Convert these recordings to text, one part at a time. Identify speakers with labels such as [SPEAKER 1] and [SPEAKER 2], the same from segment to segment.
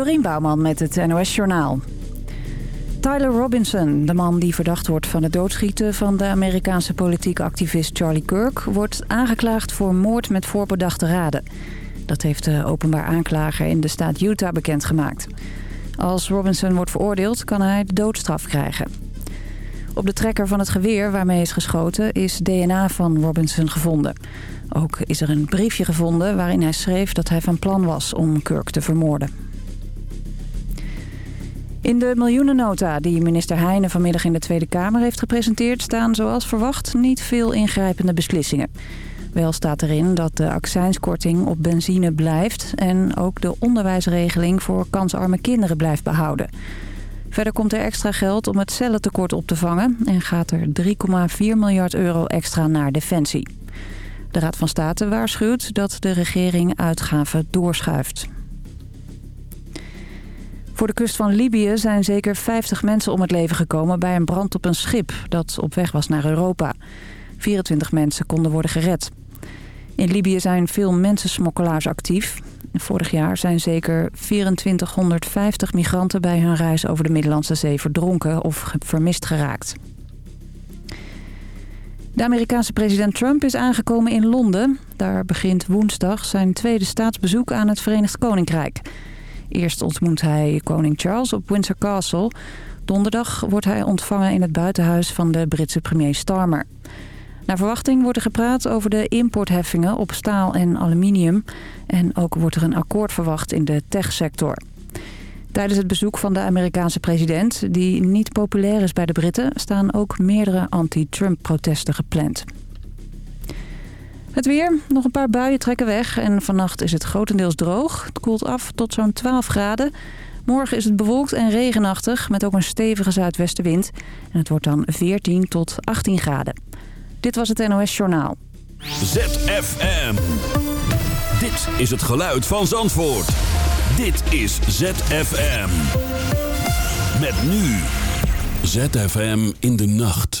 [SPEAKER 1] Dorien Bouwman met het NOS Journaal. Tyler Robinson, de man die verdacht wordt van het doodschieten van de Amerikaanse politieke activist Charlie Kirk... wordt aangeklaagd voor moord met voorbedachte raden. Dat heeft de openbaar aanklager in de staat Utah bekendgemaakt. Als Robinson wordt veroordeeld kan hij de doodstraf krijgen. Op de trekker van het geweer waarmee is geschoten is DNA van Robinson gevonden. Ook is er een briefje gevonden waarin hij schreef dat hij van plan was om Kirk te vermoorden. In de miljoenennota die minister Heijnen vanmiddag in de Tweede Kamer heeft gepresenteerd... staan zoals verwacht niet veel ingrijpende beslissingen. Wel staat erin dat de accijnskorting op benzine blijft... en ook de onderwijsregeling voor kansarme kinderen blijft behouden. Verder komt er extra geld om het cellentekort op te vangen... en gaat er 3,4 miljard euro extra naar Defensie. De Raad van State waarschuwt dat de regering uitgaven doorschuift. Voor de kust van Libië zijn zeker 50 mensen om het leven gekomen bij een brand op een schip dat op weg was naar Europa. 24 mensen konden worden gered. In Libië zijn veel mensensmokkelaars actief. Vorig jaar zijn zeker 2450 migranten bij hun reis over de Middellandse Zee verdronken of vermist geraakt. De Amerikaanse president Trump is aangekomen in Londen. Daar begint woensdag zijn tweede staatsbezoek aan het Verenigd Koninkrijk. Eerst ontmoet hij koning Charles op Windsor Castle. Donderdag wordt hij ontvangen in het buitenhuis van de Britse premier Starmer. Naar verwachting wordt er gepraat over de importheffingen op staal en aluminium. En ook wordt er een akkoord verwacht in de techsector. Tijdens het bezoek van de Amerikaanse president, die niet populair is bij de Britten... staan ook meerdere anti-Trump-protesten gepland. Het weer. Nog een paar buien trekken weg en vannacht is het grotendeels droog. Het koelt af tot zo'n 12 graden. Morgen is het bewolkt en regenachtig met ook een stevige zuidwestenwind. En het wordt dan 14 tot 18 graden. Dit was het NOS Journaal.
[SPEAKER 2] ZFM. Dit is het geluid van Zandvoort. Dit is ZFM. Met nu. ZFM in de nacht.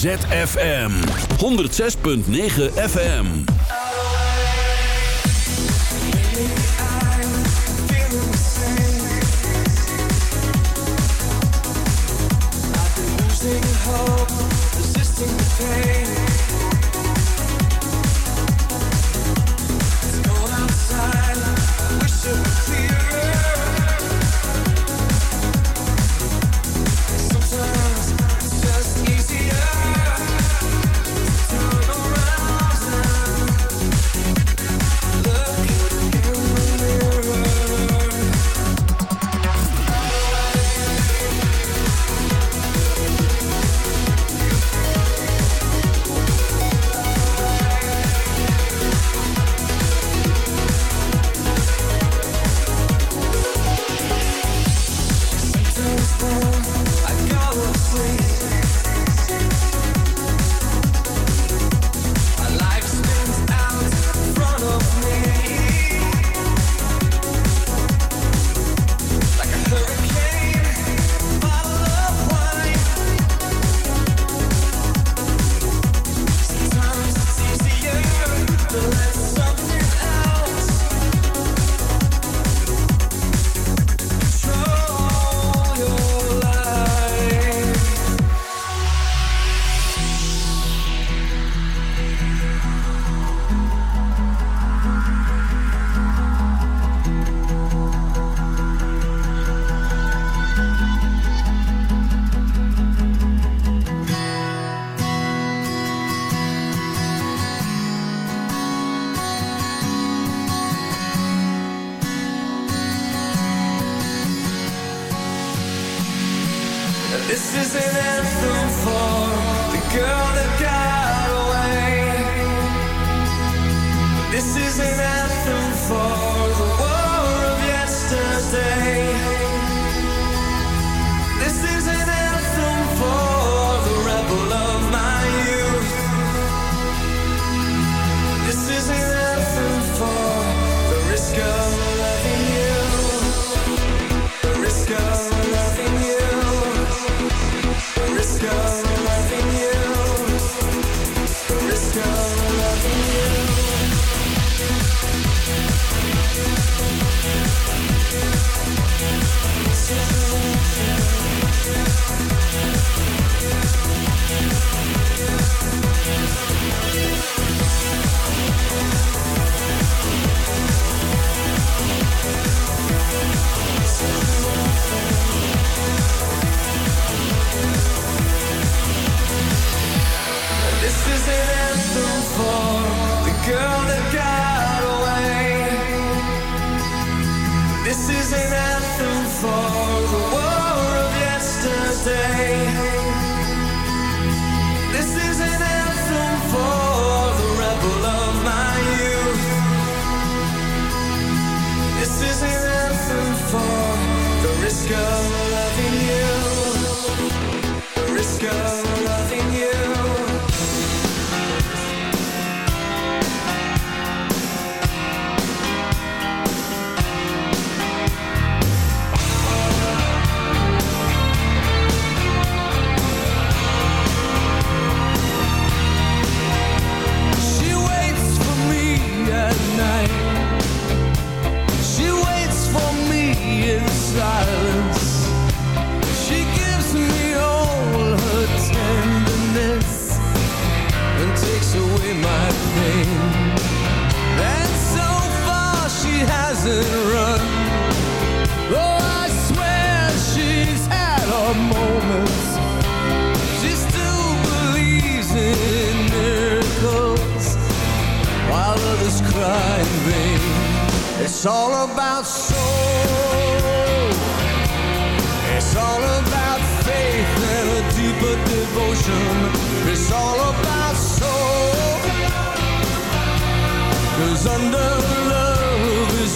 [SPEAKER 3] ZFM. 106.9 FM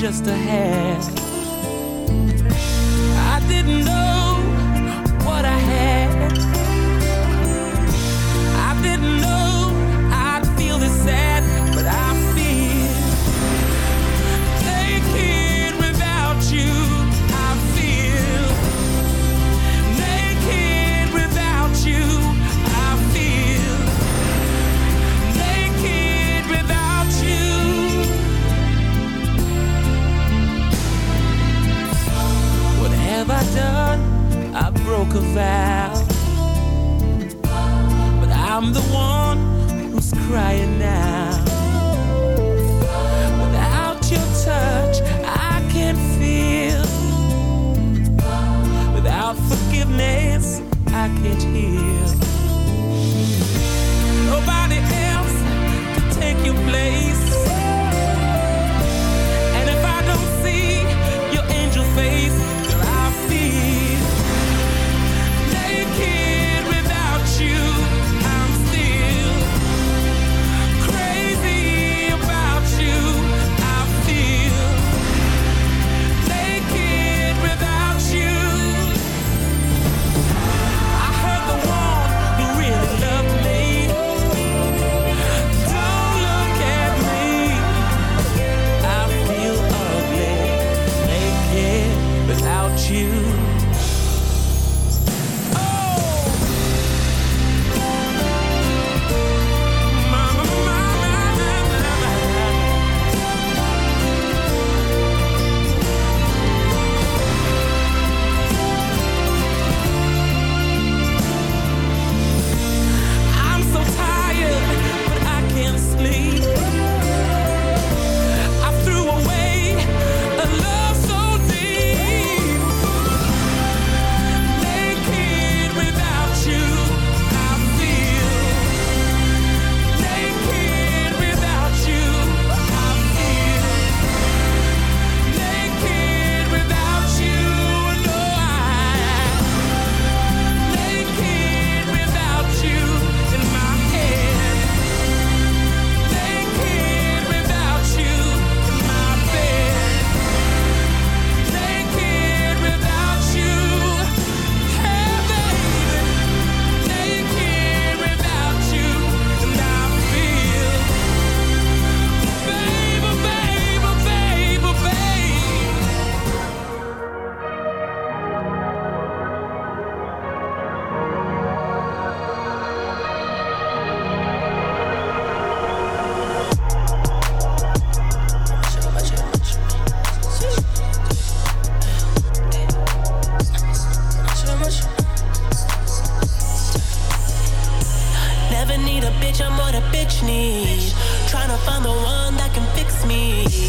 [SPEAKER 4] Just
[SPEAKER 5] a half. I didn't know
[SPEAKER 6] fast.